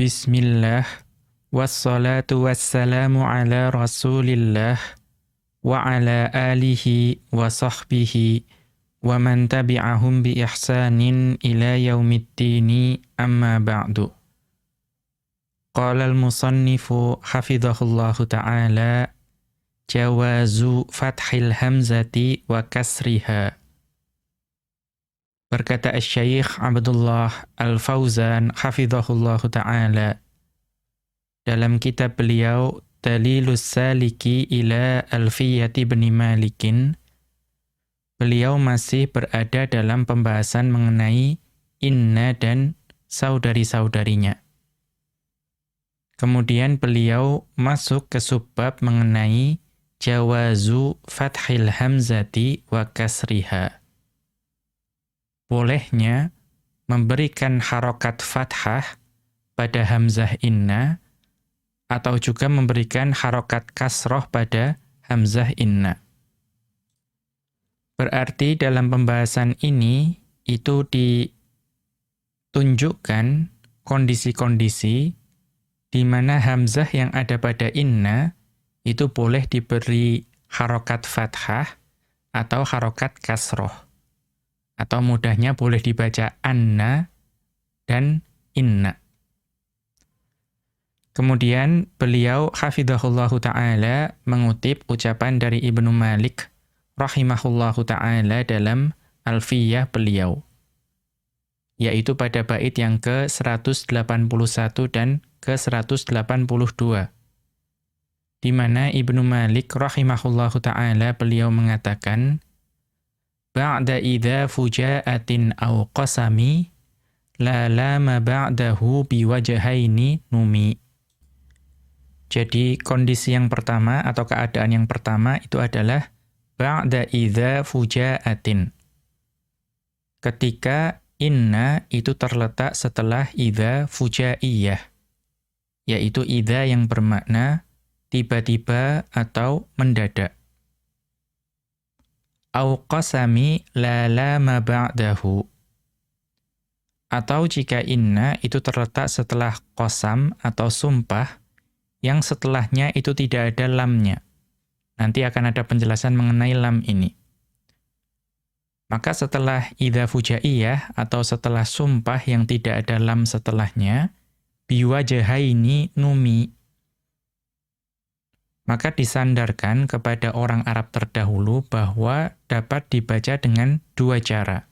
Bismillah wassalatu wassalamu ala Rasulillah wa ala alihi wa sahbihi wa man tabi'ahum bi ihsanin ila yaumiddini amma ba'du. Qala al-musannifu hafidhahullahu ta'ala jawazu fathil hamzati wa kasriha. Berkata Syekh Abdullah Al-Fauzan hafizahullahu taala dalam kitab beliau Dalilus Saliki ila Alfiyati bin Malikin beliau masih berada dalam pembahasan mengenai inna dan saudari-saudarinya. Kemudian beliau masuk ke subbab mengenai jawazu fathil hamzati wa kasriha bolehnya memberikan harokat fathah pada hamzah inna atau juga memberikan harokat kasroh pada hamzah inna. Berarti dalam pembahasan ini itu ditunjukkan kondisi-kondisi di mana hamzah yang ada pada inna itu boleh diberi harokat fathah atau harokat kasroh. Atau mudahnya boleh dibaca anna dan inna. Kemudian beliau hafidhahullahu ta'ala mengutip ucapan dari Ibnu Malik rahimahullahu ta'ala dalam alfiyah beliau. Yaitu pada bait yang ke-181 dan ke-182. Di mana Ibnu Malik rahimahullahu ta'ala beliau mengatakan, ba'da idza fuja'atin aw qasami la lama ba'dahu biwajhaini numi. Jadi kondisi yang pertama atau keadaan yang pertama itu adalah ba'da idza fuja'atin. Ketika inna itu terletak setelah idza fujaiyah. Yaitu idza yang bermakna tiba-tiba atau mendadak au qasami la lama ba'dahu. Atau jika inna itu terletak setelah qasam atau sumpah yang setelahnya itu tidak ada lamnya. Nanti akan ada penjelasan mengenai lam ini. Maka setelah idza fujaiyah atau setelah sumpah yang tidak ada lam setelahnya, biwajahaini numi maka disandarkan kepada orang Arab terdahulu bahwa dapat dibaca dengan dua cara,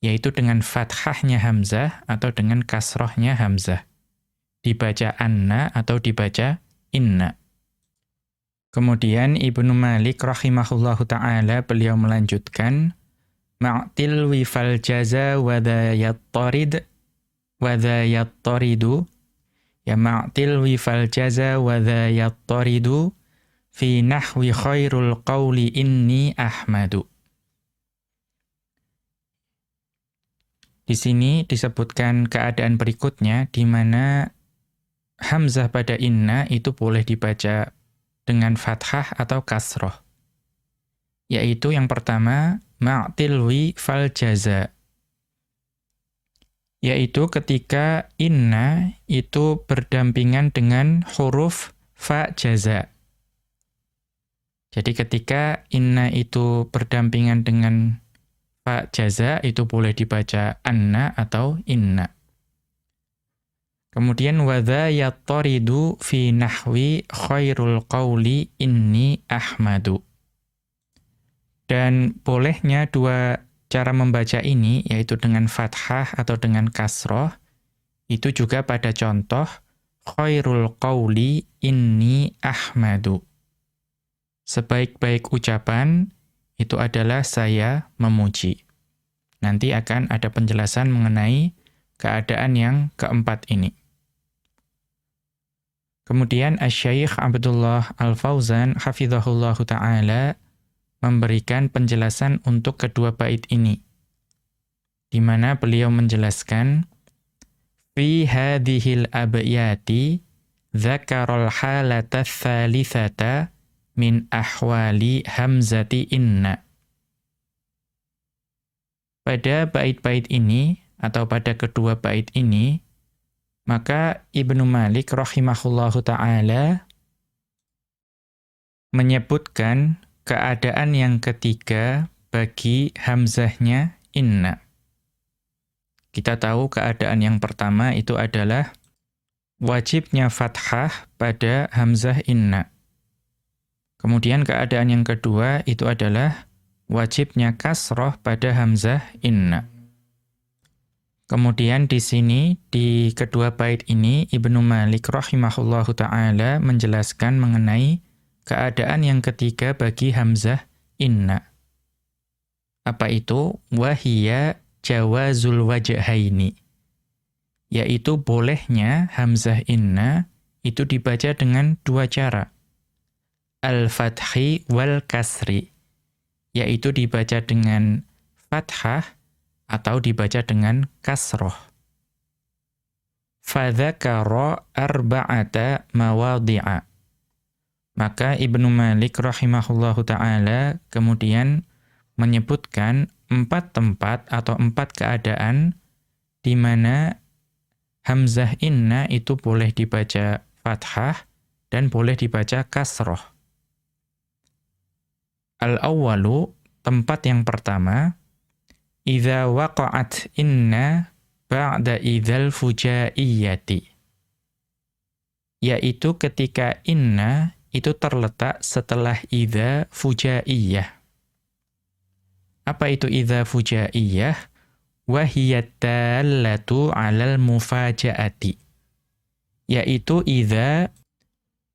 yaitu dengan fathahnya Hamzah atau dengan kasrohnya Hamzah. Dibaca anna atau dibaca inna. Kemudian Ibnu Malik rahimahullahu ta'ala beliau melanjutkan, Ma'til wifal jaza wadha yattarid, wadha yattaridu, ya ma'til wifal jaza wa dha yattaridu fi nahwi khairul qawli inni ahmadu. Di sini disebutkan keadaan berikutnya di mana hamzah pada inna itu boleh dibaca dengan fathah atau kasroh. Yaitu yang pertama, ma'tilwi fal jaza yaitu ketika inna itu berdampingan dengan huruf fa jaza. Jadi ketika inna itu berdampingan dengan fa jaza itu boleh dibaca anna atau inna. Kemudian wadha yattaridu fi nahwi khairul qawli inni ahmadu. Dan bolehnya dua Cara membaca ini, yaitu dengan fathah atau dengan kasroh, itu juga pada contoh, khairul qawli inni ahmadu. Sebaik-baik ucapan, itu adalah saya memuji. Nanti akan ada penjelasan mengenai keadaan yang keempat ini. Kemudian Asy-Syaikh Abdullah Al-Fauzan hafizahullahu taala memberikan penjelasan untuk kedua bait ini. Di mana beliau menjelaskan fi hadhil abyati dzakarul halata tsalitsata min ahwali hamzati inna. Pada bait-bait ini atau pada kedua bait ini Maka Ibnu Malik rahimahullahu taala menyebutkan keadaan yang ketiga bagi hamzahnya inna. Kita tahu keadaan yang pertama itu adalah wajibnya fathah pada hamzah inna. Kemudian keadaan yang kedua itu adalah wajibnya kasroh pada hamzah inna. Kemudian di sini, di kedua bait ini, Ibnu Malik rahimahullahu ta'ala menjelaskan mengenai keadaan yang ketiga bagi Hamzah inna. Apa itu? Wahia jawazul wajhaini. Yaitu bolehnya Hamzah inna itu dibaca dengan dua cara. Al-fathi wal kasri. Yaitu dibaca dengan fathah atau dibaca dengan kasroh. Fadzakara arba'ata mawadhi'a. Maka Ibnu Malik rahimahullahu taala kemudian menyebutkan empat tempat atau empat keadaan di mana hamzah inna itu boleh dibaca fathah dan boleh dibaca kasroh. Al-awwalu, tempat yang pertama, Iza waqa'at inna ba'da idzal fujaiyati. Yaitu ketika inna itu terletak setelah idza fujaiyah. Apa itu idza fujaiyah? Wahiyatallatu 'alal mufajaati. Yaitu idza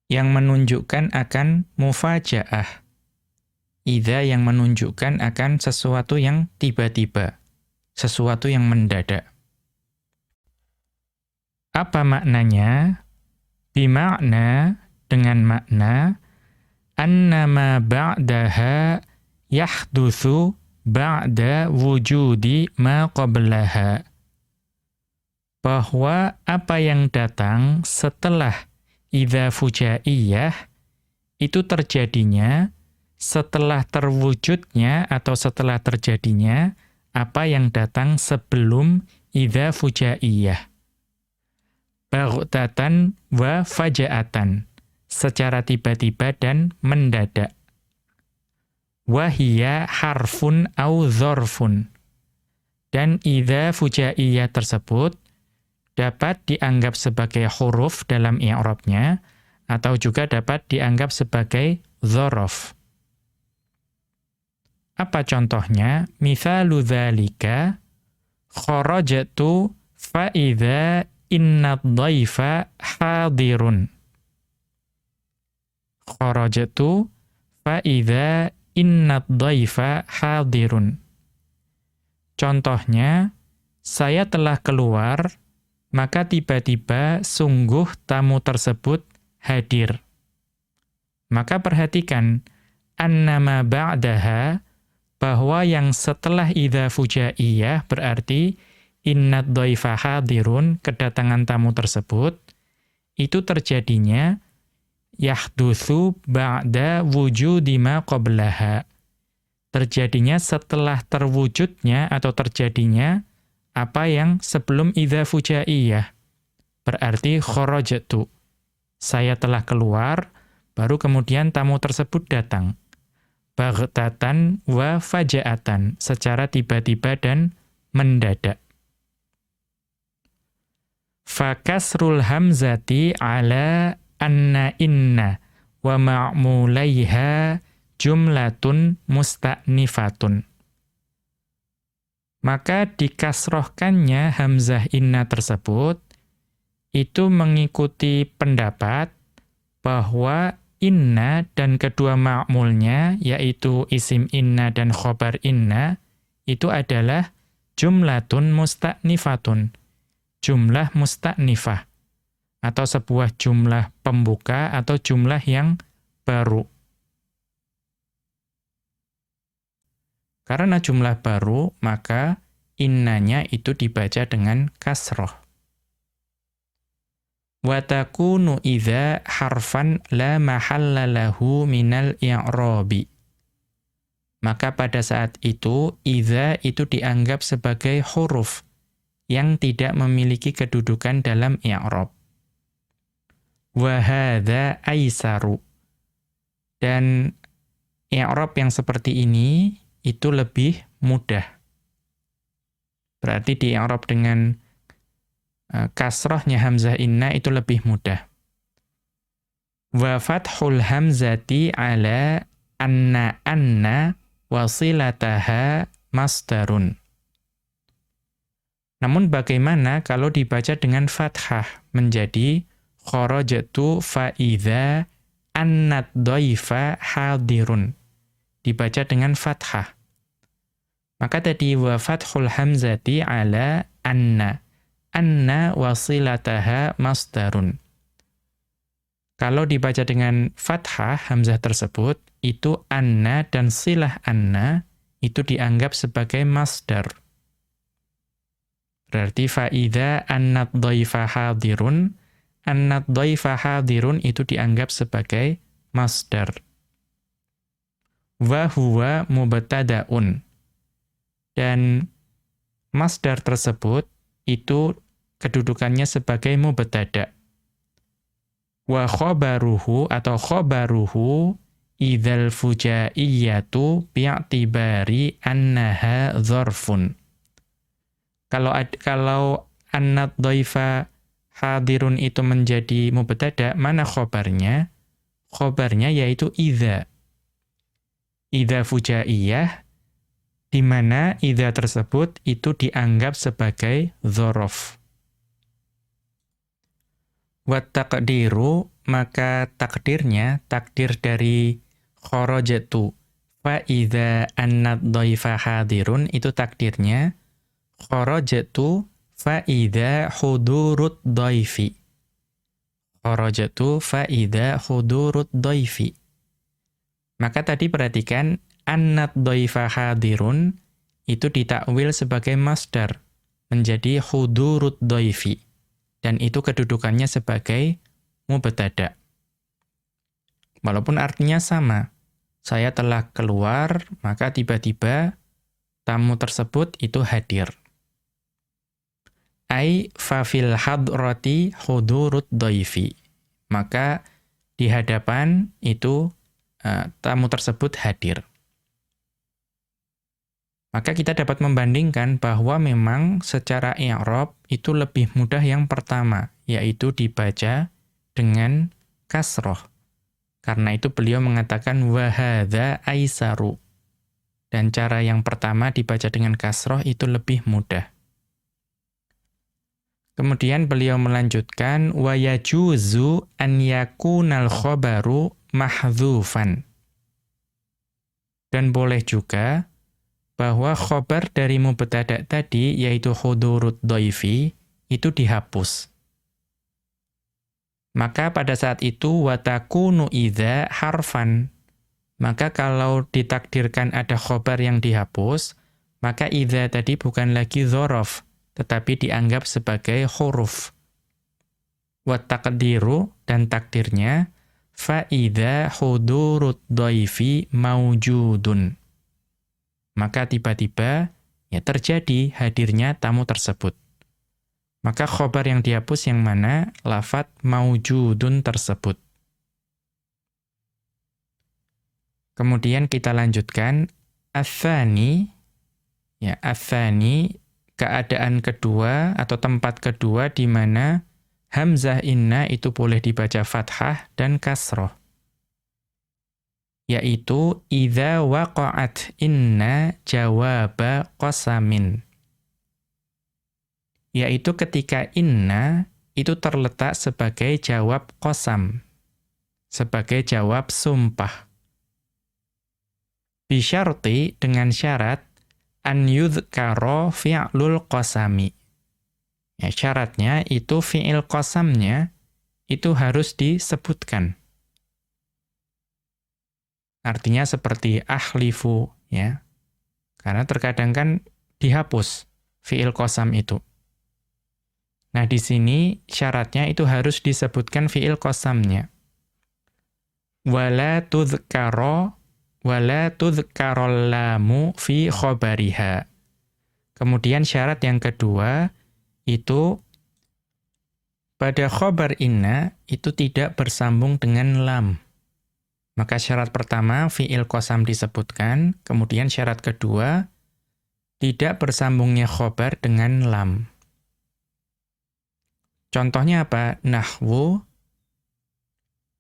yang menunjukkan akan mufajaah Idza yang menunjukkan akan sesuatu yang tiba-tiba, sesuatu yang mendadak. Apa maknanya? Bimakna dengan makna annama ba'daha yahdutsu ba'da wujudi ma qablaha. Bahwa apa yang datang setelah idza fujaiyah itu terjadinya setelah terwujudnya atau setelah terjadinya apa yang datang sebelum idza fujaiyah. Baghtatan wa fajaatan. Secara tiba-tiba dan mendadak. Wahia harfun au zorfun. Dan idza fujaiyah tersebut dapat dianggap sebagai huruf dalam i'rabnya atau juga dapat dianggap sebagai zorof. Apa contohnya? Mithalu dzalika kharajtu fa idza inna dhaifa hadirun. Kharajtu fa idza inna dhaifa hadirun. Contohnya, saya telah keluar, maka tiba-tiba sungguh tamu tersebut hadir. Maka perhatikan, annama ba'daha bahwa yang setelah idza fujaiyah berarti innad dhaifa hadirun kedatangan tamu tersebut itu terjadinya yahdutsu ba'da wujudi ma qablaha. Terjadinya setelah terwujudnya atau terjadinya apa yang sebelum idza fujaiyah. Berarti kharajtu. Saya telah keluar baru kemudian tamu tersebut datang. Baghtatan wa fajaatan, secara tiba-tiba dan mendadak. Fakasrul hamzati ala anna inna wa ma'mulaiha jumlatun musta'nifatun. Maka dikasrohkannya hamzah inna tersebut itu mengikuti pendapat bahwa inna dan kedua ma'mulnya, yaitu isim inna dan khobar inna, itu adalah jumlatun musta'nifatun. Jumlah musta'nifah. Atau sebuah jumlah pembuka atau jumlah yang baru. Karena jumlah baru, maka innanya itu dibaca dengan kasroh wa takunu idza harfan la mahalla lahu minal i'rabi maka pada saat itu idza itu dianggap sebagai huruf yang tidak memiliki kedudukan dalam i'rab. Wa hadza aisaru. Dan i'rab yang seperti ini itu lebih mudah. Berarti di i'rab dengan uh, kasrahnya hamzah inna itu lebih mudah. Wa fathul hamzati ala anna anna wasilataha masdarun. Namun bagaimana kalau dibaca dengan fathah menjadi kharajatu fa idza annat dhaifa hadirun. Dibaca dengan fathah. Maka tadi wa fathul hamzati ala anna. Anna wasilataha masdarun. Kalau dibaca dengan fathah hamzah tersebut, itu anna dan silah anna itu dianggap sebagai masdar. Berarti fa'idha annat dhaifa hadirun, annat dhaifa hadirun itu dianggap sebagai masdar. Wa huwa mubtada'un. Dan masdar tersebut itu kedudukannya sebagai mubtada'. Wa khobaruhu atau khobaruhu idzal fujaiyatu bi'tibari annaha dzarfun kalau kalau annat dhaifa hadirun itu menjadi mubtada, mana khobarnya? Khobarnya yaitu idza. Idza fujaiyah di mana idza tersebut itu dianggap sebagai dzaraf. Wa taqdiru maka takdirnya takdir dari kharajatu fa idza annat dhaifa hadirun itu takdirnya kharajatu fa idza hudurud dhaifi kharajatu fa idza hudurud dhaifi maka tadi perhatikan annat dhaifa hadirun itu ditakwil sebagai masdar menjadi hudurud dhaifi dan itu kedudukannya sebagai mubtada. Walaupun artinya sama saya telah keluar maka tiba-tiba tamu tersebut itu hadir ai fa fil hadrati hudurud dhaifi. Maka di hadapan itu uh, tamu tersebut hadir. Maka kita dapat membandingkan bahwa memang secara i'rab itu lebih mudah yang pertama, yaitu dibaca dengan kasroh. Karena itu beliau mengatakan wahada aisaru. Dan cara yang pertama dibaca dengan kasroh itu lebih mudah. Kemudian beliau melanjutkan wa yajuzu an yakunal khabaru mahdzufan. Dan boleh juga bahwa khobar dari mubtada tadi yaitu hudurud dhaifi itu dihapus. Maka pada saat itu watakunu idza harfan. Maka kalau ditakdirkan ada khobar yang dihapus, maka idza tadi bukan lagi dzaraf, tetapi dianggap sebagai huruf. Wa taqdiru dan takdirnya fa idza hudurud dhaifi maujudun. Maka tiba-tiba ya terjadi hadirnya tamu tersebut. Maka khobar yang dihapus yang mana? Lafat maujudun tersebut. Kemudian kita lanjutkan. Athani, ya athani keadaan kedua atau tempat kedua di mana hamzah inna itu boleh dibaca fathah dan kasroh. Yaitu idza waqa'at inna jawaba qasamin. Yaitu ketika inna itu terletak sebagai jawab qasam. Sebagai jawab sumpah. Bisyarti dengan syarat an yudhkaro fi'lul qasami. Ya, syaratnya itu fi'il qasamnya itu harus disebutkan. Artinya seperti ahlifu ya. Karena terkadang kan dihapus fi'il qasam itu. Nah, di sini syaratnya itu harus disebutkan fi'il qasamnya. Wala tudhkaro wala tudhkarol lamu fi khobariha. Kemudian syarat yang kedua, itu pada khobar inna itu tidak bersambung dengan lam. Maka syarat pertama fi'il kosam disebutkan, kemudian syarat kedua tidak bersambungnya khobar dengan lam. Contohnya apa? Nahwu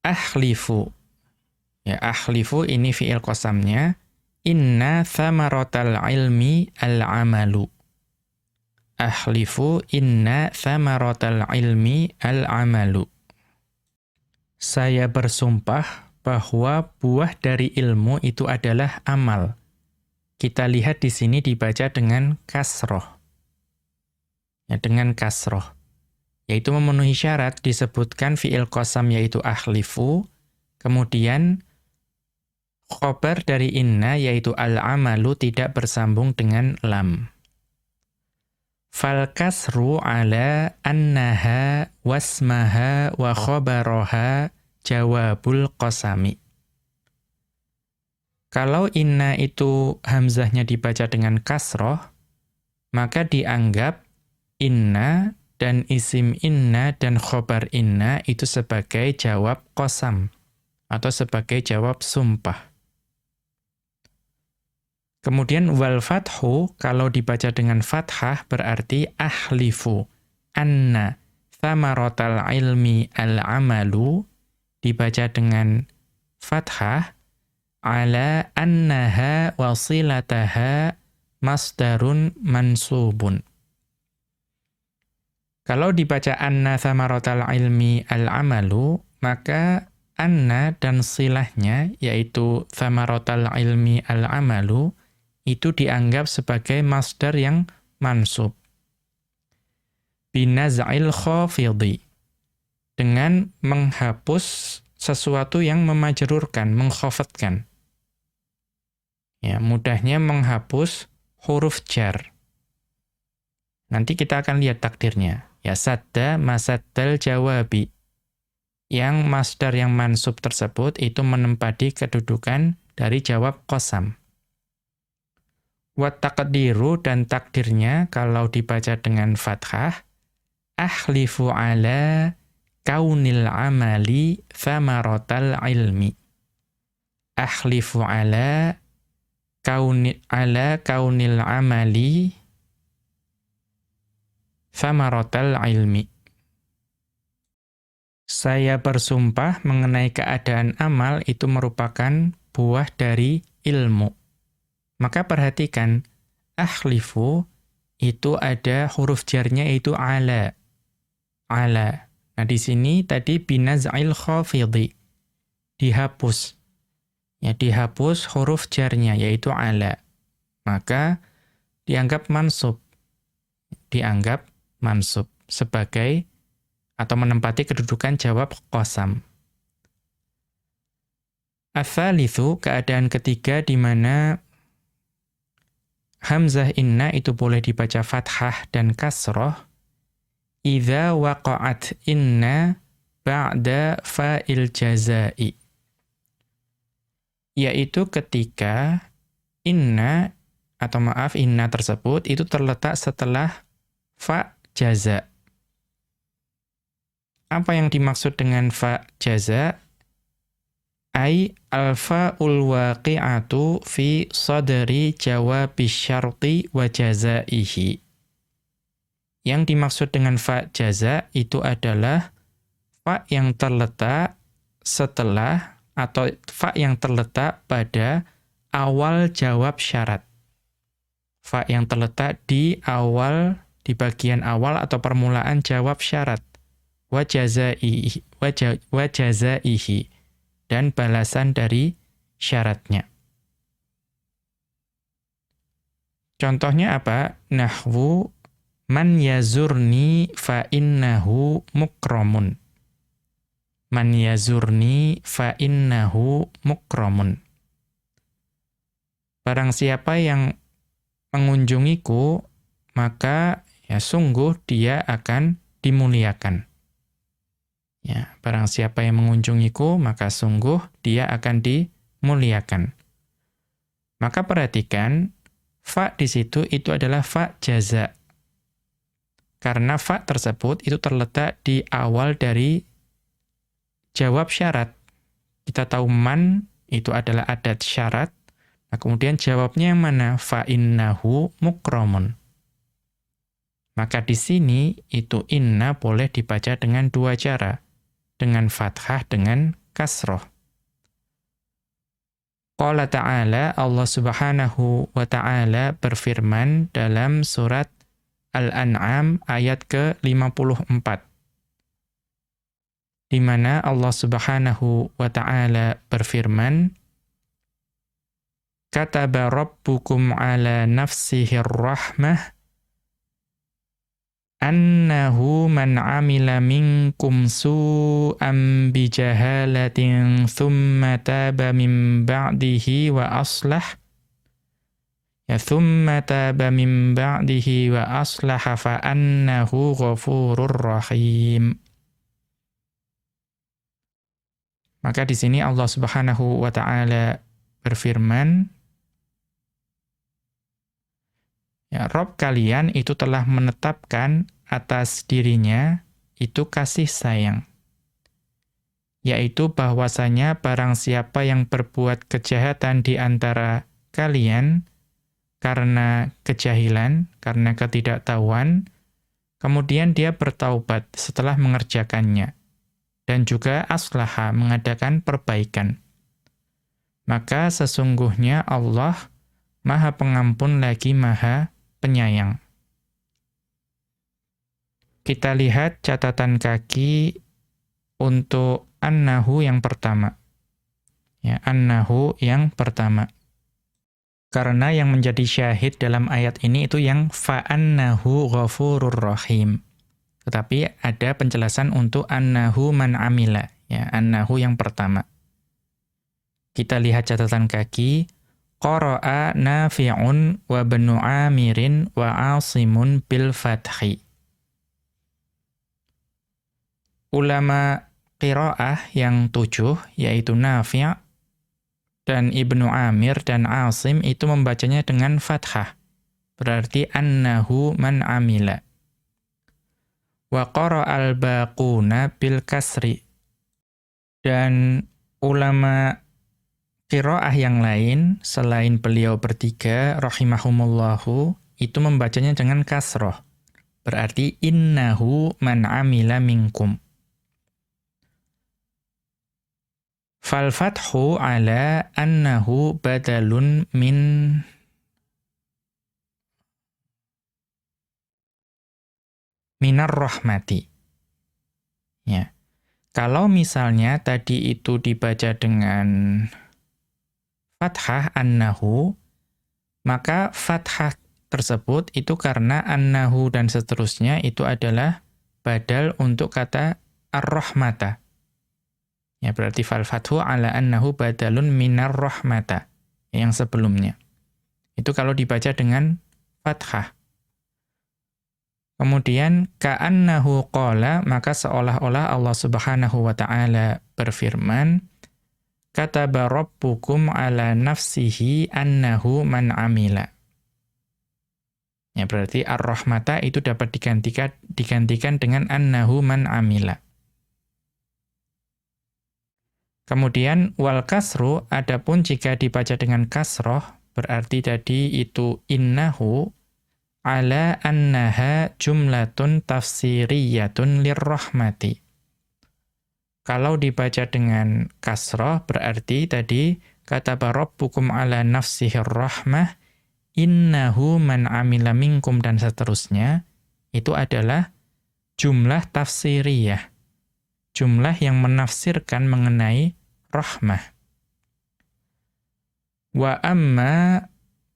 ahlifu. Ya, ahlifu ini fi'il kosamnya. Inna thamarotal ilmi al-amalu. Ahlifu inna thamarotal ilmi al-amalu. Saya bersumpah bahwa buah dari ilmu itu adalah amal. Kita lihat di sini dibaca dengan kasroh. Ya, dengan kasroh. Yaitu memenuhi syarat disebutkan fi'il kosam yaitu ahlifu. Kemudian khobar dari inna yaitu al-amalu tidak bersambung dengan lam. Fal kasru ala annaha wasmaha wa khobaroha jawabul qasami. Kalau inna itu hamzahnya dibaca dengan kasroh, maka dianggap inna dan isim inna dan khobar inna itu sebagai jawab kosam atau sebagai jawab sumpah. Kemudian wal fathu kalau dibaca dengan fathah berarti ahlifu anna thamaratal ilmi al-amalu dibaca dengan fathah ala annaha wasilataha masdarun mansubun. Kalau dibaca anna thamaratal ilmi al-amalu, maka anna dan silahnya, yaitu thamaratal ilmi al-amalu, itu dianggap sebagai masdar yang mansub. Binaz'il khafidhi dengan menghapus sesuatu yang memajrurkan, mengkhafatkan. Ya, mudahnya menghapus huruf jar. Nanti kita akan lihat takdirnya. Ya sadda masaddal jawabi. Yang masdar yang mansub tersebut itu menempati kedudukan dari jawab kosam. Wat takdiru dan takdirnya kalau dibaca dengan fathah ahlifu ala kaunil amali thamaratal ilmi. Ahlifu ala kauni ala kaunil amali thamaratal ilmi. Saya bersumpah mengenai keadaan amal itu merupakan buah dari ilmu. Maka perhatikan, ahlifu itu ada huruf jarnya itu ala. Ala. Nah, di sini tadi binaz'il khafidhi. Dihapus. Ya, dihapus huruf jarnya, yaitu ala. Maka dianggap mansub. Dianggap mansub sebagai atau menempati kedudukan jawab qasam. Athalithu, keadaan ketiga di mana Hamzah inna itu boleh dibaca fathah dan kasroh, idza waqa'at inna ba'da fa'il jazai. Yaitu ketika inna atau maaf inna tersebut itu terletak setelah fa jaza. Apa yang dimaksud dengan fa jaza ai alfa-ul waqi'atu fi sadri jawabi syarti wa jazaihi yang dimaksud dengan fa jaza itu adalah fa yang terletak setelah atau fa yang terletak pada awal jawab syarat. Fa yang terletak di awal di bagian awal atau permulaan jawab syarat. Wa jazaihi wa jazaihi dan balasan dari syaratnya. Contohnya apa? Nahwu Man yazurni fa innahu mukramun. Man yazurni fa innahu mukramun. Barang siapa yang mengunjungiku, maka ya sungguh dia akan dimuliakan. Ya, barang siapa yang mengunjungiku, maka sungguh dia akan dimuliakan. Maka perhatikan, fa di situ itu adalah fa jaza Karena fa tersebut itu terletak di awal dari jawab syarat. Kita tahu man itu adalah adat syarat. Nah, kemudian jawabnya yang mana? Fa innahu mukramun. Maka di sini itu inna boleh dibaca dengan dua cara. Dengan fathah, dengan kasroh. Qala ta'ala, Allah subhanahu wa ta'ala berfirman dalam surat Al-An'am ayat ke-54. Di mana Allah subhanahu wa ta'ala berfirman, Kataba rabbukum ala nafsihir rahmah, annahu man amila minkum su'an bijahalatin thumma taba min ba'dihi wa aslah ya thumma taba min ba'dihi wa aslaha fa annahu ghafurur rahim maka di sini Allah Subhanahu wa taala berfirman Ya, Rob kalian itu telah menetapkan atas dirinya itu kasih sayang. Yaitu bahwasanya barang siapa yang berbuat kejahatan di antara kalian karena kejahilan, karena ketidaktahuan, kemudian dia bertaubat setelah mengerjakannya, dan juga aslaha mengadakan perbaikan. Maka sesungguhnya Allah Maha Pengampun lagi Maha penyayang. Kita lihat catatan kaki untuk annahu yang pertama. Ya, annahu yang pertama. Karena yang menjadi syahid dalam ayat ini itu yang fa'annahu ghafurur rahim. Tetapi ada penjelasan untuk annahu man amila, ya, annahu yang pertama. Kita lihat catatan kaki Qara'a Nafi'un wa Banu Amirin wa Asimun bil Fathi. Ulama qiraah yang tujuh, yaitu Nafi' dan Ibnu Amir dan Asim itu membacanya dengan fathah. Berarti annahu man amila. Wa qara'al baquna bil kasri. Dan ulama Kiroah yang lain, selain beliau bertiga, rahimahumullahu, itu membacanya dengan kasroh. Berarti, innahu man amila minkum. Fal fathu ala annahu badalun min minar rahmati. Ya. Kalau misalnya tadi itu dibaca dengan fathah annahu, maka fathah tersebut itu karena annahu dan seterusnya itu adalah badal untuk kata ar-rahmata. Ya berarti fal fathu ala annahu badalun minar rahmata yang sebelumnya. Itu kalau dibaca dengan fathah. Kemudian ka'annahu qala maka seolah-olah Allah Subhanahu wa taala berfirman kataba rabbukum ala nafsihi annahu man amila. Ya berarti ar-rahmata itu dapat digantikan digantikan dengan annahu man amila. Kemudian wal kasru adapun jika dibaca dengan kasroh berarti tadi itu innahu ala annaha jumlatun tafsiriyatun lirrahmati. Kalau dibaca dengan kasroh berarti tadi kata rabbukum ala nafsihir rahmah innahu man amila minkum dan seterusnya itu adalah jumlah tafsiriyah. Jumlah yang menafsirkan mengenai rahmah. Wa amma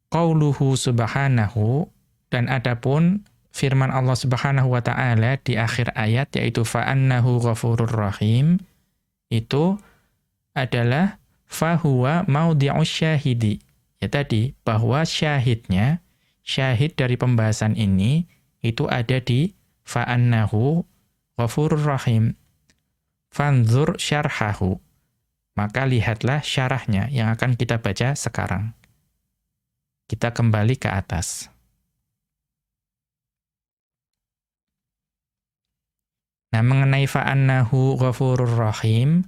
qauluhu subhanahu dan adapun firman Allah Subhanahu wa taala di akhir ayat yaitu fa'annahu ghafurur rahim itu adalah fahuwa maudhi'us syahidi. Ya tadi bahwa syahidnya syahid dari pembahasan ini itu ada di fa'annahu ghafurur rahim. Fanzur syarhahu. Maka lihatlah syarahnya yang akan kita baca sekarang. Kita kembali ke atas. Nah, mengenai fa'annahu ghafurur rahim,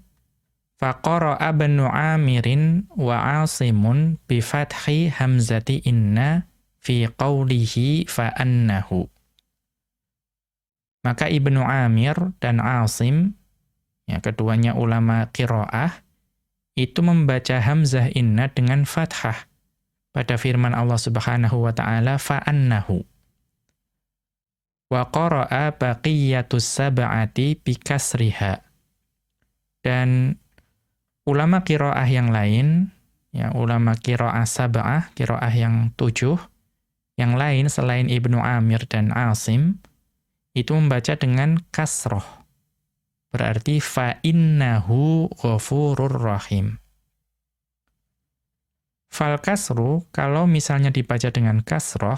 faqara'a banu amirin wa asimun bifathi hamzati inna fi qawlihi fa'annahu. Maka Ibnu Amir dan Asim, ya keduanya ulama qiraah, itu membaca hamzah inna dengan fathah pada firman Allah Subhanahu wa taala fa'annahu. Wa qara'a baqiyatus sab'ati bikasriha. Dan ulama qiraah yang lain, ya ulama qiraah sab'ah, qiraah yang tujuh, yang lain selain Ibnu Amir dan Asim, itu membaca dengan kasroh. Berarti fa'innahu ghafurur rahim. Fal kasru, kalau misalnya dibaca dengan kasroh,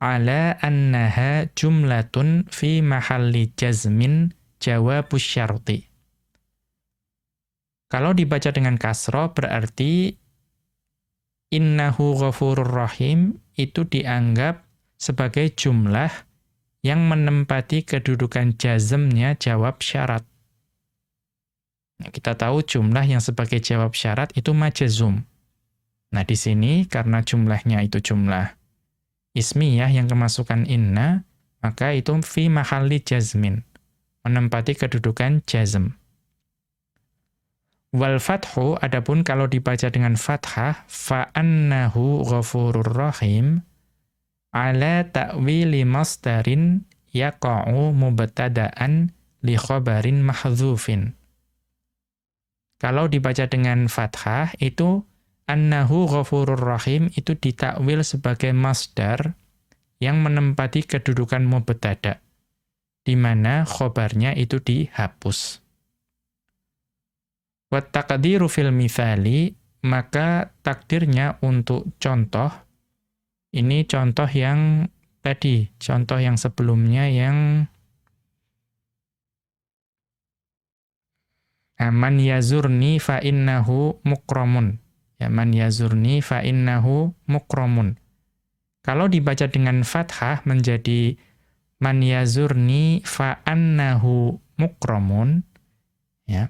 ala annaha jumlatun fi mahalli jazmin jawabus syarti. Kalau dibaca dengan kasroh, berarti innahu ghafurur rahim itu dianggap sebagai jumlah yang menempati kedudukan jazmnya jawab syarat. Nah, kita tahu jumlah yang sebagai jawab syarat itu majazum. Nah, di sini karena jumlahnya itu jumlah ismiyah yang kemasukan inna, maka itu fi mahalli jazmin, menempati kedudukan jazm. Wal fathu adapun kalau dibaca dengan fathah fa annahu ghafurur rahim ala ta'wili masdarin yaqa'u mubtada'an li khabarin mahdzufin. Kalau dibaca dengan fathah itu annahu ghafurur rahim itu ditakwil sebagai masdar yang menempati kedudukan mubtada di mana khobarnya itu dihapus. Wa taqdiru fil mithali maka takdirnya untuk contoh ini contoh yang tadi, contoh yang sebelumnya yang Man yazurni fa innahu mukramun. Ya, yazurni fa innahu mukramun. Kalau dibaca dengan fathah menjadi man yazurni fa annahu mukramun. Ya.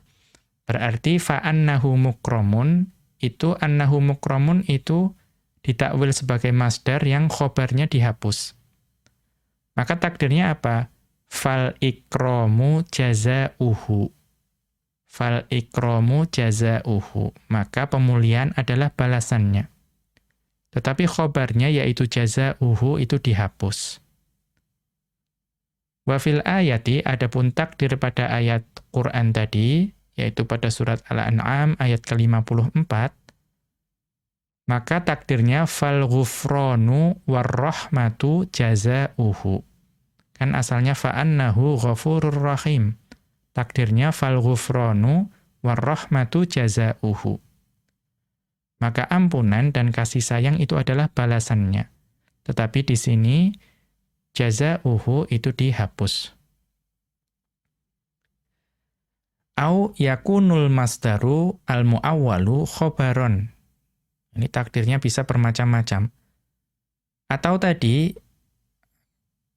Berarti fa annahu mukramun itu annahu mukramun itu ditakwil sebagai masdar yang khobarnya dihapus. Maka takdirnya apa? Fal ikromu jazauhu. Fal ikromu jazauhu. Maka pemulihan adalah balasannya. Tetapi khobarnya yaitu jazauhu itu dihapus. Wafil ayati adapun takdir pada ayat Quran tadi, yaitu pada surat Al-An'am ayat ke-54, maka takdirnya fal ghufranu warrahmatu jazauhu. Kan asalnya fa'annahu ghafurur rahim. Takdirnya fal ghufranu warrahmatu jazauhu. Maka ampunan dan kasih sayang itu adalah balasannya. Tetapi di sini jazauhu itu dihapus. Au yakunul masdaru al-muawwalu khobaron ini takdirnya bisa bermacam-macam. Atau tadi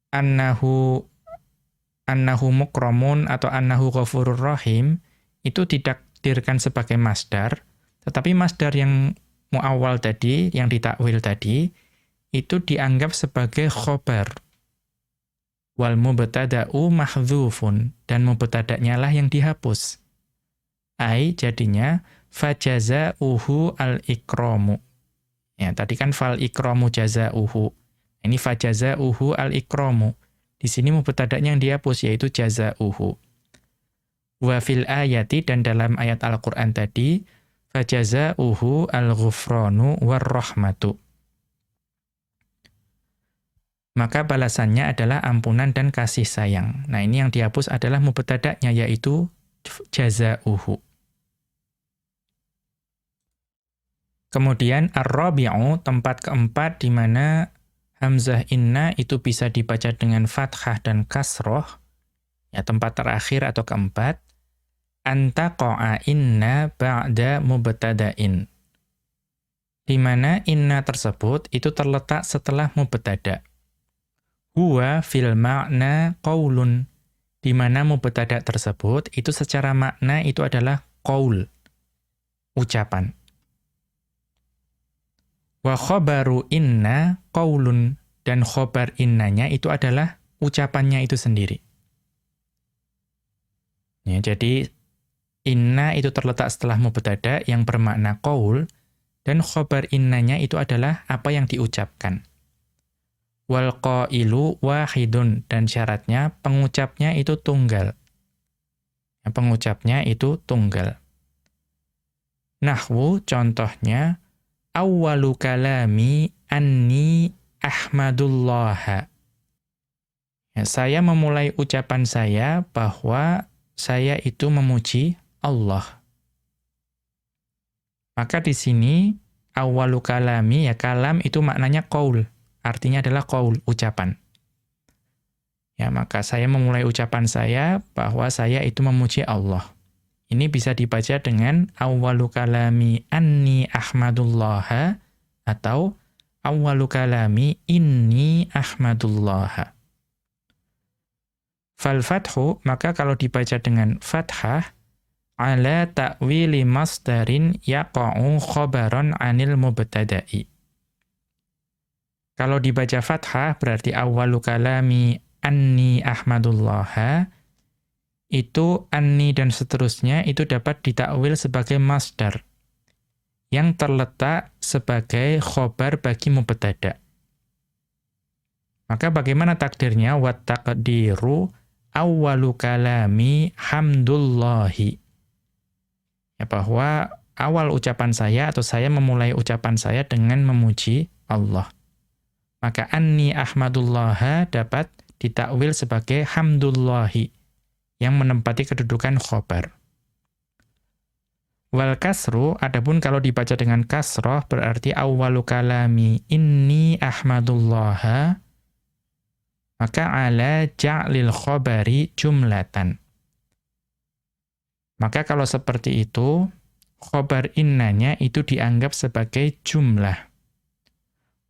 annahu annahu mukramun atau annahu ghafurur rahim itu ditakdirkan sebagai masdar, tetapi masdar yang muawal tadi, yang ditakwil tadi, itu dianggap sebagai khobar. Wal mubtada'u mahdzufun dan mubtada'nya lah yang dihapus. Ai jadinya fajaza'uhu al-ikramu. Ya, tadi kan fal ikramu jaza'uhu. Ini fajaza'uhu al-ikramu. Di sini mubtada'nya yang dihapus yaitu jaza'uhu. Wa fil ayati dan dalam ayat Al-Qur'an tadi fajaza'uhu al-ghufranu warrahmatu. Maka balasannya adalah ampunan dan kasih sayang. Nah, ini yang dihapus adalah mubtada'nya yaitu jaza'uhu. Kemudian ar-rabi'u tempat keempat di mana hamzah inna itu bisa dibaca dengan fathah dan kasroh. Ya, tempat terakhir atau keempat antaqa'a inna ba'da mubtada'in. Di mana inna tersebut itu terletak setelah mubtada. Huwa fil ma'na qaulun. di mana mubtada tersebut itu secara makna itu adalah qaul, ucapan. Wa khabaru inna qaulun dan khobar innanya itu adalah ucapannya itu sendiri. Ya, jadi inna itu terletak setelah mubtada yang bermakna qaul dan khobar innanya itu adalah apa yang diucapkan. Wal qailu wahidun dan syaratnya pengucapnya itu tunggal. Ya, pengucapnya itu tunggal. Nahwu contohnya awwalu kalami anni ahmadullah. Ya, saya memulai ucapan saya bahwa saya itu memuji Allah. Maka di sini awwalu kalami ya kalam itu maknanya qaul, artinya adalah qaul, ucapan. Ya, maka saya memulai ucapan saya bahwa saya itu memuji Allah. Ini bisa dibaca dengan awwalu kalami anni ahmadullah atau awwalu kalami inni ahmadullah. Fal fathu maka kalau dibaca dengan fathah ala ta'wili masdarin yaqa'u khabaran anil mubtada'i. Kalau dibaca fathah berarti awwalu kalami anni ahmadullah itu anni dan seterusnya itu dapat ditakwil sebagai masdar yang terletak sebagai khobar bagi mubtada. Maka bagaimana takdirnya wa taqdiru awwalu kalami hamdullahi. Ya bahwa awal ucapan saya atau saya memulai ucapan saya dengan memuji Allah. Maka anni ahmadullah dapat ditakwil sebagai hamdullahi yang menempati kedudukan khobar. Wal kasru, adapun kalau dibaca dengan kasroh, berarti awwalu kalami inni ahmadullaha, maka ala ja'lil khobari jumlatan. Maka kalau seperti itu, khobar innanya itu dianggap sebagai jumlah.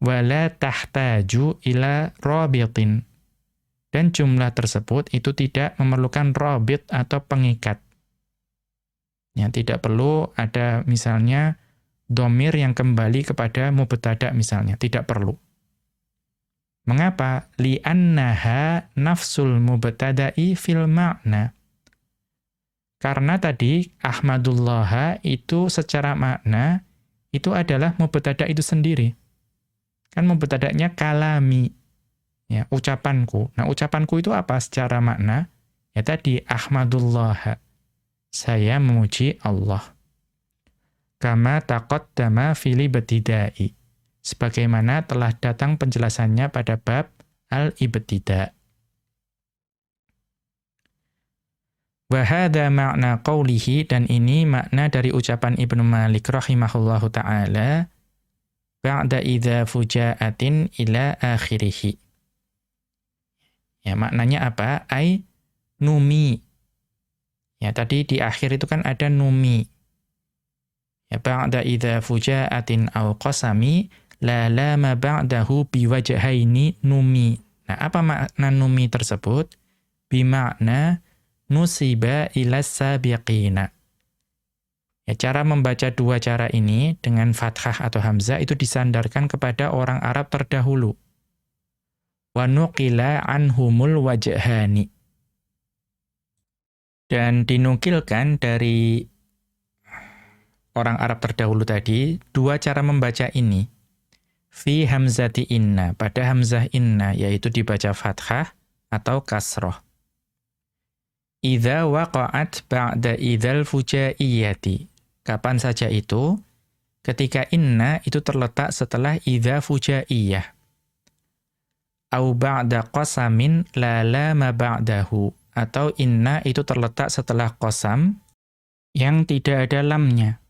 Wala tahtaju ila rabitin dan jumlah tersebut itu tidak memerlukan robit atau pengikat. Ya, tidak perlu ada misalnya domir yang kembali kepada mubtada misalnya, tidak perlu. Mengapa? Li'annaha nafsul mubtada'i fil ma'na. Karena tadi Ahmadullah itu secara makna itu adalah mubtada itu sendiri. Kan mubtada'nya kalami ya ucapanku. Nah, ucapanku itu apa secara makna? Ya tadi ahmadullah. Saya memuji Allah. Kama taqaddama fili betidai. Sebagaimana telah datang penjelasannya pada bab al-ibtida. Wahada makna qawlihi dan ini makna dari ucapan Ibnu Malik rahimahullahu taala ba'da idza fuja'atin ila akhirih. Ya, maknanya apa? Ai numi. Ya, tadi di akhir itu kan ada numi. Ya, ba'da idza fuja'atin aw qasami la lama ba'dahu biwajhaini numi. Nah, apa makna numi tersebut? Bimakna nusiba ila sabiqina. Ya, cara membaca dua cara ini dengan fathah atau hamzah itu disandarkan kepada orang Arab terdahulu wa nuqila anhumul wajhani. Dan dinukilkan dari orang Arab terdahulu tadi, dua cara membaca ini. Fi hamzati inna, pada hamzah inna, yaitu dibaca fathah atau kasroh. Iza waqa'at ba'da idzal fujaiyati. Kapan saja itu? Ketika inna itu terletak setelah idza fujaiyah au ba'da qasamin la lama ba'dahu atau inna itu terletak setelah qasam yang tidak ada lamnya.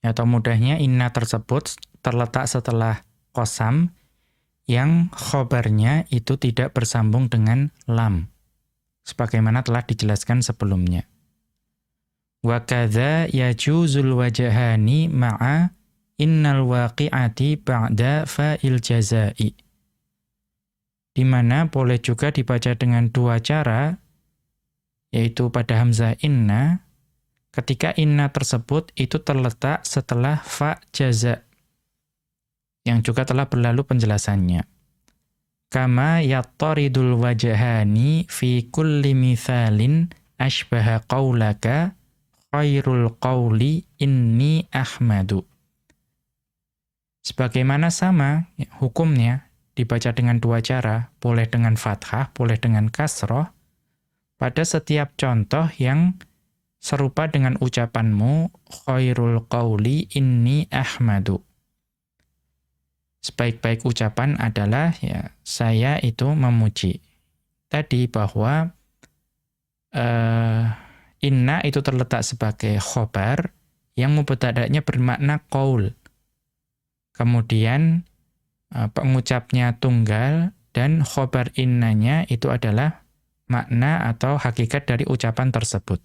Atau mudahnya inna tersebut terletak setelah qasam yang khobarnya itu tidak bersambung dengan lam. Sebagaimana telah dijelaskan sebelumnya. Wa kadza yajuzul wajhani ma'a innal waqi'ati ba'da fa'il jazai di mana boleh juga dibaca dengan dua cara, yaitu pada hamzah inna, ketika inna tersebut itu terletak setelah fa jaza, yang juga telah berlalu penjelasannya. Kama yattaridul wajahani fi kulli mithalin ashbaha qawlaka khairul qawli inni ahmadu. Sebagaimana sama ya, hukumnya dibaca dengan dua cara, boleh dengan fathah, boleh dengan kasroh, pada setiap contoh yang serupa dengan ucapanmu, khairul qawli inni ahmadu. Sebaik-baik ucapan adalah ya saya itu memuji. Tadi bahwa uh, inna itu terletak sebagai khobar yang mubtada'nya bermakna qaul. Kemudian pengucapnya tunggal dan khobar innanya itu adalah makna atau hakikat dari ucapan tersebut.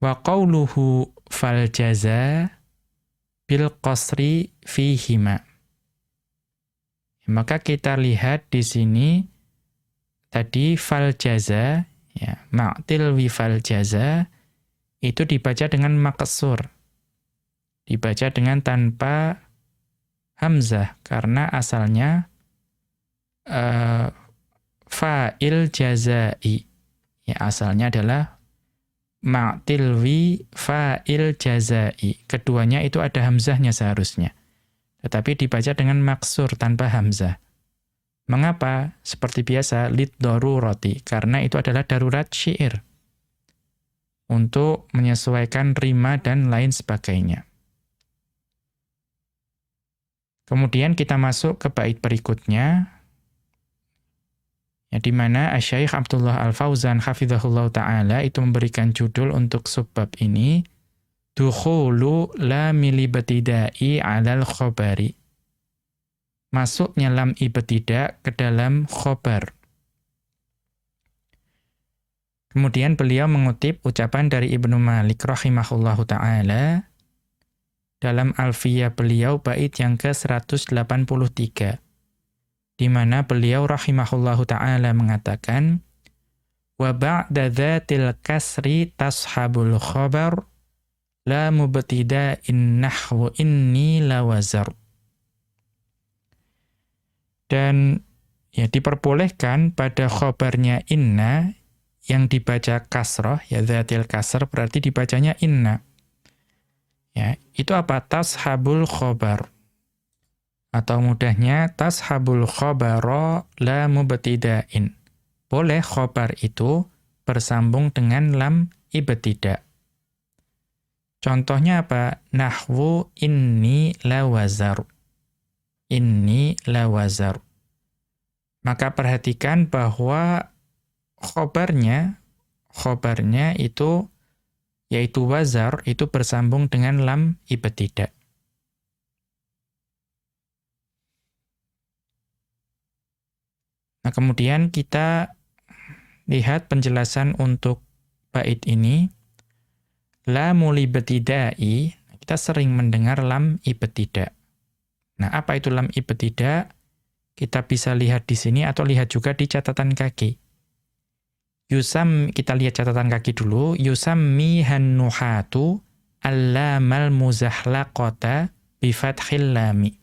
Wa qawluhu fal jaza bil qasri fihima. Maka kita lihat di sini tadi fal jaza ya, ma'til wi fal jaza itu dibaca dengan maksur dibaca dengan tanpa hamzah karena asalnya uh, fa'il jazai. Ya asalnya adalah ma'tilwi fa'il jazai. Keduanya itu ada hamzahnya seharusnya. Tetapi dibaca dengan maksur tanpa hamzah. Mengapa? Seperti biasa, lid roti Karena itu adalah darurat syair. Untuk menyesuaikan rima dan lain sebagainya. Kemudian kita masuk ke bait berikutnya, ya, di mana Asyaikh Abdullah Al-Fauzan hafizahullah ta'ala itu memberikan judul untuk subbab ini, Dukhulu la milibatida'i alal khobari. Masuknya lam ibtidak ke dalam khobar. Kemudian beliau mengutip ucapan dari Ibnu Malik rahimahullahu ta'ala, dalam Alfiyah beliau bait yang ke-183 di mana beliau rahimahullahu taala mengatakan wa ba'da dzatil kasri tashabul khabar la mubtida'in nahwu inni lawazar dan ya diperbolehkan pada khobarnya inna yang dibaca kasroh ya dzatil kasr berarti dibacanya inna Ya, itu apa? Tashabul khobar. Atau mudahnya, tashabul khobaro la mubtidain. Boleh khobar itu bersambung dengan lam ibtidak. Contohnya apa? Nahwu inni lawazar. Inni lawazar. Maka perhatikan bahwa khobarnya, khobarnya itu yaitu wazar itu bersambung dengan lam ibtidak. Nah, kemudian kita lihat penjelasan untuk bait ini. Lamul ibtidai, kita sering mendengar lam ibtidak. Nah, apa itu lam ibtidak? Kita bisa lihat di sini atau lihat juga di catatan kaki. Yusam kita lihat catatan kaki dulu. Yusammi hannuhatu allamal muzahlaqata bifathil lami.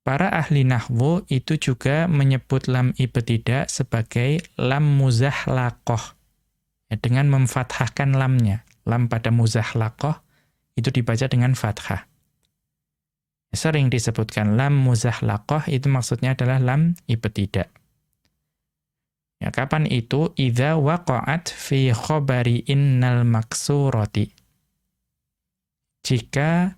Para ahli nahwu itu juga menyebut lam ibtidak sebagai lam muzahlaqah. Ya, dengan memfathahkan lamnya. Lam pada muzahlaqah itu dibaca dengan fathah. Sering disebutkan lam muzahlaqah itu maksudnya adalah lam ibtidak. Ya, kapan itu? Idza waqa'at fi khabari innal maksurati. Jika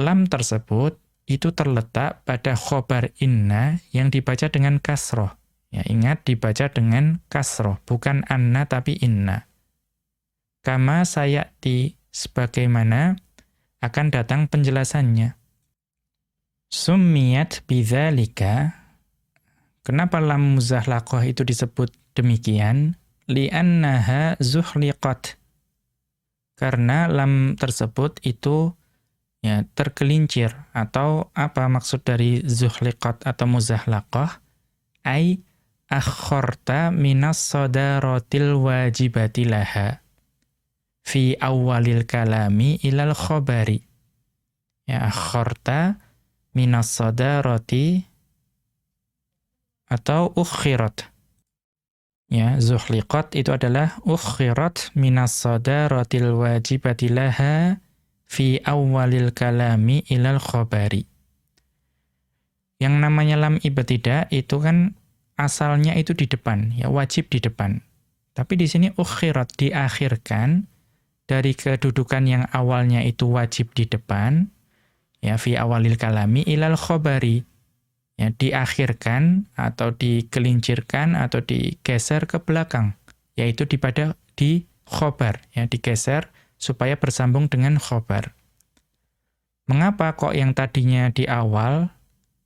lam tersebut itu terletak pada khobar inna yang dibaca dengan kasroh. Ya, ingat dibaca dengan kasroh, bukan anna tapi inna. Kama sayati sebagaimana akan datang penjelasannya. Summiyat bidzalika Kenapa lam muzahlaqah itu disebut demikian? Li'annaha zuhliqat. Karena lam tersebut itu ya tergelincir atau apa maksud dari zuhliqat atau muzahlaqah? Ai akhorta minas sodaratil wajibati laha fi awalil kalami ilal khobari. Ya, akhorta minas sodarati atau ukhirat. Ya, zuhliqat itu adalah ukhirat minas sadaratil wajibati laha fi awalil kalami ilal khobari. Yang namanya lam ibtidah itu kan asalnya itu di depan, ya wajib di depan. Tapi di sini ukhirat diakhirkan dari kedudukan yang awalnya itu wajib di depan, ya fi awalil kalami ilal khobari ya diakhirkan atau dikelincirkan atau digeser ke belakang yaitu di pada di khobar ya digeser supaya bersambung dengan khobar. Mengapa kok yang tadinya di awal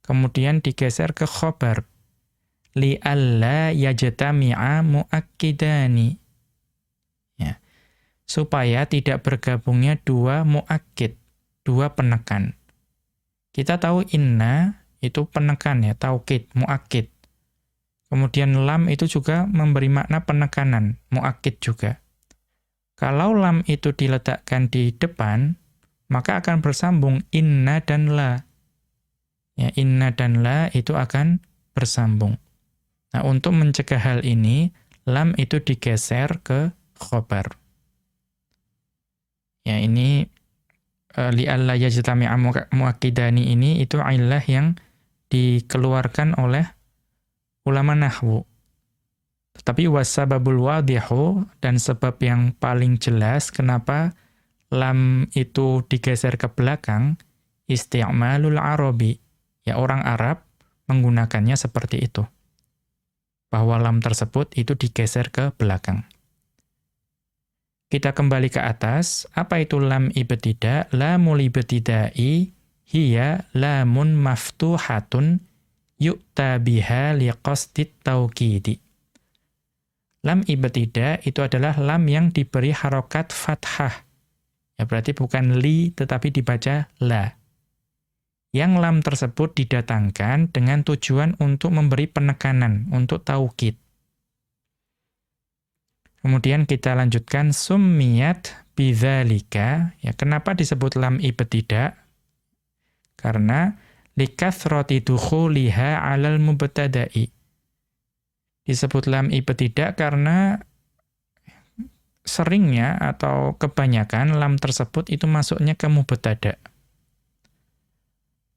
kemudian digeser ke khobar? Li alla yajtami'a muakkidani. Ya. Supaya tidak bergabungnya dua muakkid, dua penekan. Kita tahu inna itu penekan ya, taukid, muakid. Kemudian lam itu juga memberi makna penekanan, muakid juga. Kalau lam itu diletakkan di depan, maka akan bersambung inna dan la. Ya, inna dan la itu akan bersambung. Nah, untuk mencegah hal ini, lam itu digeser ke khobar. Ya, ini uh, li'alla yajtami'a muakidani ini itu illah yang dikeluarkan oleh ulama nahwu. Tetapi wasababul wadihu dan sebab yang paling jelas kenapa lam itu digeser ke belakang isti'malul arabi. Ya orang Arab menggunakannya seperti itu. Bahwa lam tersebut itu digeser ke belakang. Kita kembali ke atas. Apa itu lam ibtida? Lamul ibtidai hiya lamun maftuhatun yu'ta biha liqasdit tauqidi. Lam ibtida itu adalah lam yang diberi harokat fathah. Ya berarti bukan li tetapi dibaca la. Yang lam tersebut didatangkan dengan tujuan untuk memberi penekanan, untuk taukid. Kemudian kita lanjutkan summiyat bidzalika. Ya, kenapa disebut lam ibtida? Karena likathrati dukhuliha 'alal mubtada'i. Disebut lam ibtidak karena seringnya atau kebanyakan lam tersebut itu masuknya ke mubtada.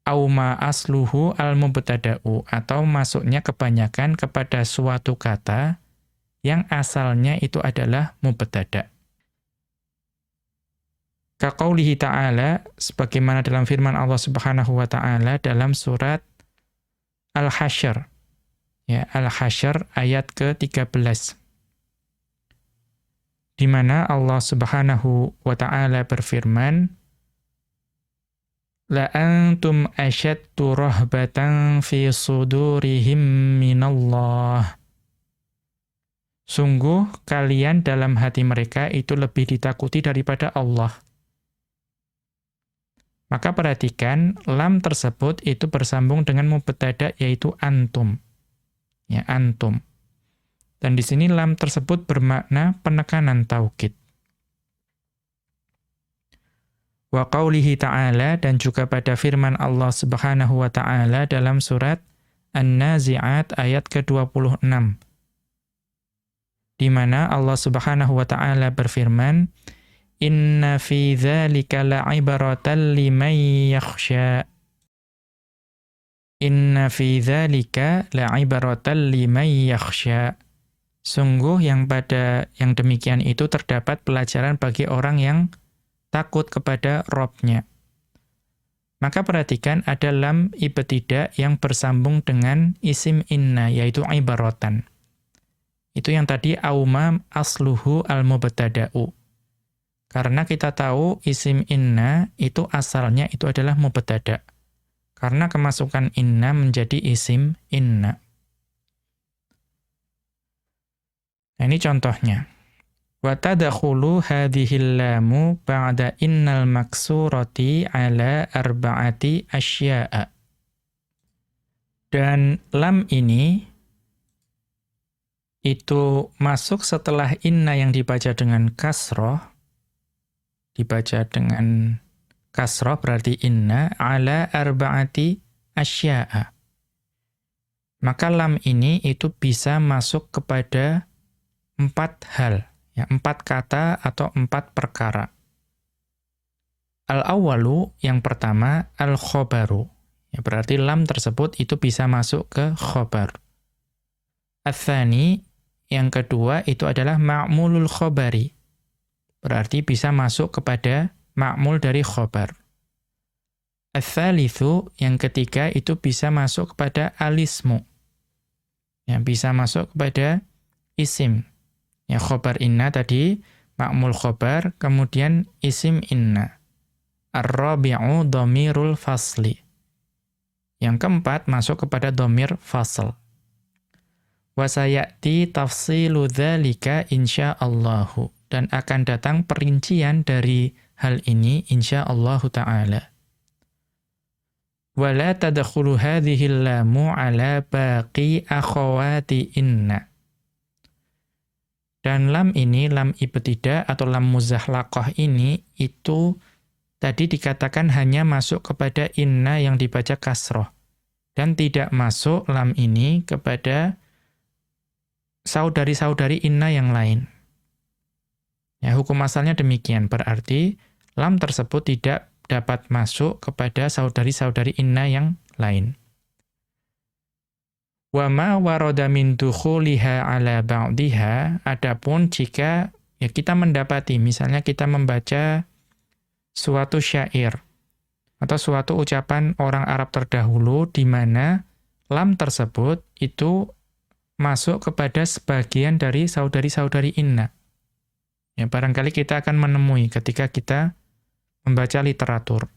Auma asluhu al-mubtada'u atau masuknya kebanyakan kepada suatu kata yang asalnya itu adalah mubtada'. Kaqaulihi ta'ala sebagaimana dalam firman Allah Subhanahu wa taala dalam surat Al-Hasyr. Ya, Al-Hasyr ayat ke-13. Di mana Allah Subhanahu wa taala berfirman La antum asyaddu rahbatan fi sudurihim minallah. Sungguh kalian dalam hati mereka itu lebih ditakuti daripada Allah. Maka perhatikan lam tersebut itu bersambung dengan mubtada yaitu antum. Ya, antum. Dan di sini lam tersebut bermakna penekanan taukid. Wa qawlihi ta'ala dan juga pada firman Allah Subhanahu wa taala dalam surat An-Nazi'at ayat ke-26. Di mana Allah Subhanahu wa taala berfirman, Inna fi dzalika la'ibratan liman yakhsha. Inna fi dzalika la'ibratan liman yakhsha. Sungguh yang pada yang demikian itu terdapat pelajaran bagi orang yang takut kepada Robnya. Maka perhatikan ada lam ibtida yang bersambung dengan isim inna, yaitu ibaratan. Itu yang tadi auma asluhu al-mubtada'u. Karena kita tahu isim inna itu asalnya itu adalah mubtada. Karena kemasukan inna menjadi isim inna. Nah, ini contohnya. Wa tadkhulu lamu ba'da innal maksurati ala arba'ati asya'a. Dan lam ini itu masuk setelah inna yang dibaca dengan kasroh, dibaca dengan kasroh berarti inna ala arba'ati asya'a. Maka lam ini itu bisa masuk kepada empat hal, ya, empat kata atau empat perkara. Al-awalu, yang pertama, al-khobaru. Ya, berarti lam tersebut itu bisa masuk ke khobar. Al-thani, yang kedua, itu adalah ma'mulul khobari. Berarti bisa masuk kepada ma'mul dari khobar. Al-thalithu, yang ketiga, itu bisa masuk kepada alismu. Yang bisa masuk kepada isim. Ya, khobar inna tadi, ma'mul khobar, kemudian isim inna. Ar-rabi'u dhamirul fasli. Yang keempat masuk kepada domir fasl. Wasayati tafsilu dzalika insyaallahu dan akan datang perincian dari hal ini insyaallahu taala. Wala tadkhulu hadhihi lamu ala baqi akhawati inna. Dan lam ini, lam ibtidah atau lam muzahlaqah ini, itu tadi dikatakan hanya masuk kepada inna yang dibaca kasroh. Dan tidak masuk lam ini kepada saudari-saudari inna yang lain. Ya, hukum asalnya demikian. Berarti lam tersebut tidak dapat masuk kepada saudari-saudari inna yang lain. Wa ma warada min dukhuliha ala ba'diha adapun jika ya kita mendapati misalnya kita membaca suatu syair atau suatu ucapan orang Arab terdahulu di mana lam tersebut itu masuk kepada sebagian dari saudari-saudari inna. Ya, barangkali kita akan menemui ketika kita membaca literatur.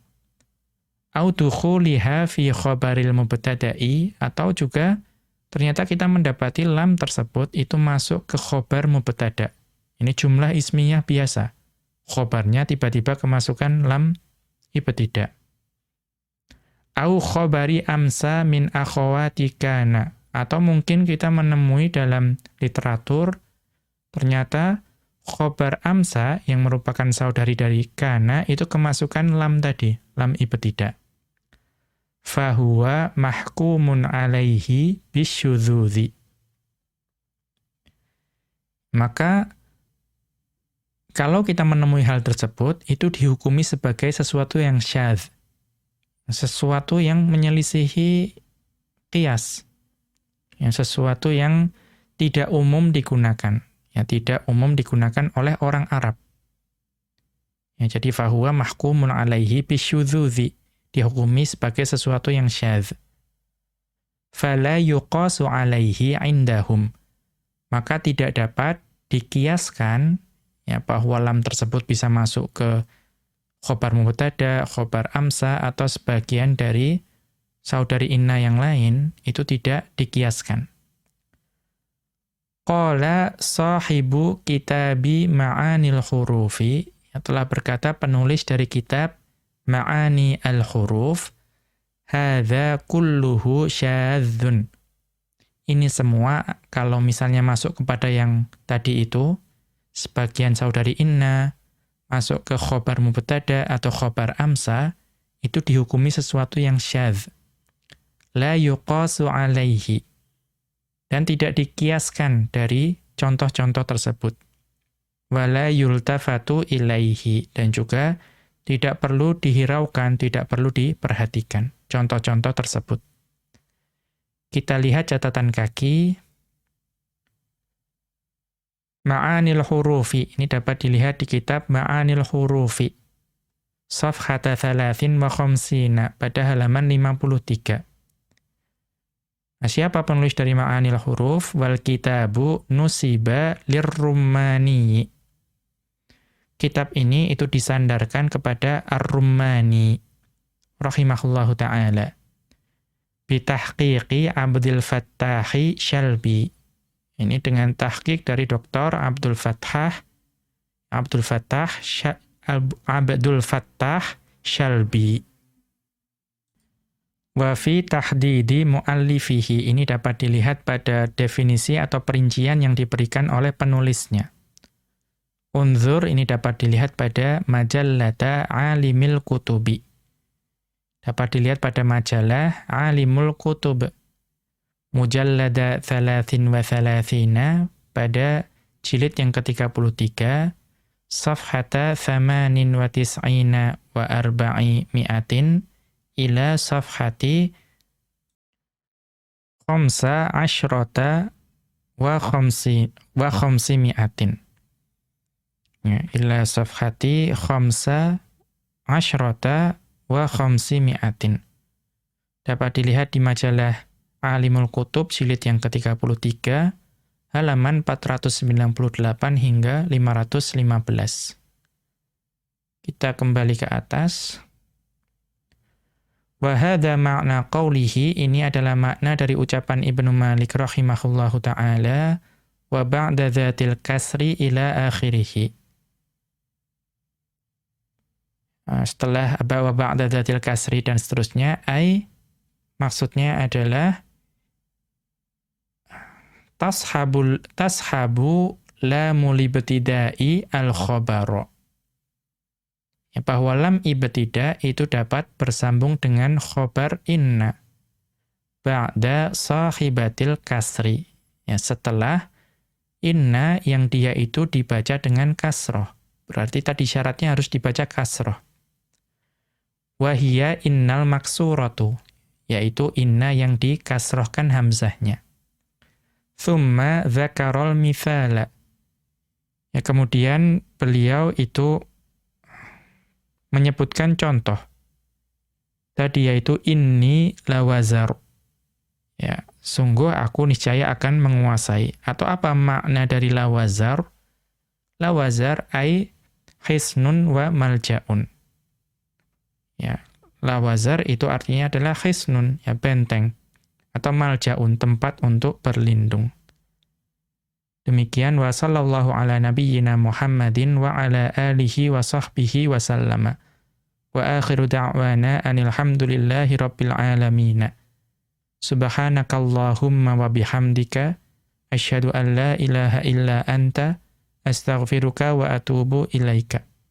Audukhuliha fi khobaril mubtada'i atau juga ternyata kita mendapati lam tersebut itu masuk ke khobar mubtada. Ini jumlah ismiyah biasa khobarnya tiba-tiba kemasukan lam ibtidak. Au khobari amsa min akhawati kana. Atau mungkin kita menemui dalam literatur, ternyata khobar amsa yang merupakan saudari dari kana itu kemasukan lam tadi, lam ibtidak. Fahuwa mahkumun alaihi bisyudhudhi. Maka kalau kita menemui hal tersebut, itu dihukumi sebagai sesuatu yang syadz. Sesuatu yang menyelisihi kias. Yang sesuatu yang tidak umum digunakan. Ya, tidak umum digunakan oleh orang Arab. Ya, jadi fahuwa mahkumun alaihi bisyudzuzi. Dihukumi sebagai sesuatu yang syadz. Fala yuqasu alaihi indahum. Maka tidak dapat dikiaskan ya bahwa lam tersebut bisa masuk ke khobar mubtada, khobar amsa atau sebagian dari saudari inna yang lain itu tidak dikiaskan. Qala sahibu kitabi ma'anil hurufi yang telah berkata penulis dari kitab Ma'ani al-huruf hadza kulluhu syadzun. Ini semua kalau misalnya masuk kepada yang tadi itu sebagian saudari inna masuk ke khobar mubtada atau khobar amsa, itu dihukumi sesuatu yang syadz. La yuqasu alaihi. Dan tidak dikiaskan dari contoh-contoh tersebut. Wala yultafatu ilaihi. Dan juga tidak perlu dihiraukan, tidak perlu diperhatikan contoh-contoh tersebut. Kita lihat catatan kaki Ma'anil hurufi. Ini dapat dilihat di kitab Ma'anil hurufi. Safhata thalathin wa khamsina. Pada halaman 53. Nah, siapa penulis dari Ma'anil huruf? Wal kitabu nusiba lirrumani. Kitab ini itu disandarkan kepada Ar-Rumani. Rahimahullahu ta'ala. Bitahqiqi Abdul Fattahi Shalbi ini dengan tahqiq dari Dr. Abdul Fattah Abdul Fattah Abdul Fattah Shalbi. Wa fi tahdidi muallifihi ini dapat dilihat pada definisi atau perincian yang diberikan oleh penulisnya. Unzur ini dapat dilihat pada majallata alimil kutubi. Dapat dilihat pada majalah alimul kutub. Mujallada thalathin wa thalathina pada jilid yang ke-33 safhata thamanin wa tis'ina wa arba'i mi'atin ila safhati khamsa asyrata wa khamsi wa khamsi mi'atin. Ya, ila safhati khamsa asyrata wa khamsi mi'atin. Dapat dilihat di majalah Alimul Kutub jilid yang ke-33 halaman 498 hingga 515. Kita kembali ke atas. Wahada makna qawlihi, ini adalah makna dari ucapan Ibnu Malik rahimahullahu ta'ala, wa ba'da dhatil kasri ila akhirihi. Ah, setelah wa ba'da dhatil kasri dan seterusnya, ay, maksudnya adalah, tashabul, tashabu la mulibtidai al-khabara Ya, bahwa lam ibtida itu dapat bersambung dengan khobar inna. Ba'da sahibatil kasri. Ya, setelah inna yang dia itu dibaca dengan kasroh. Berarti tadi syaratnya harus dibaca kasroh. Wahia innal maksuratu. Yaitu inna yang dikasrohkan hamzahnya. Thumma zakarol mithala. Ya, kemudian beliau itu menyebutkan contoh. Tadi yaitu inni lawazar. Ya, sungguh aku niscaya akan menguasai. Atau apa makna dari lawazar? Lawazar ai khisnun wa maljaun. Ya, lawazar itu artinya adalah khisnun, ya benteng atau maljaun tempat untuk berlindung. Demikian wa sallallahu ala nabiyyina Muhammadin wa ala alihi wa sahbihi wa sallama. Wa akhiru da'wana anil hamdulillahi rabbil alamin. Subhanakallahumma wa bihamdika asyhadu an la ilaha illa anta astaghfiruka wa atubu ilaika.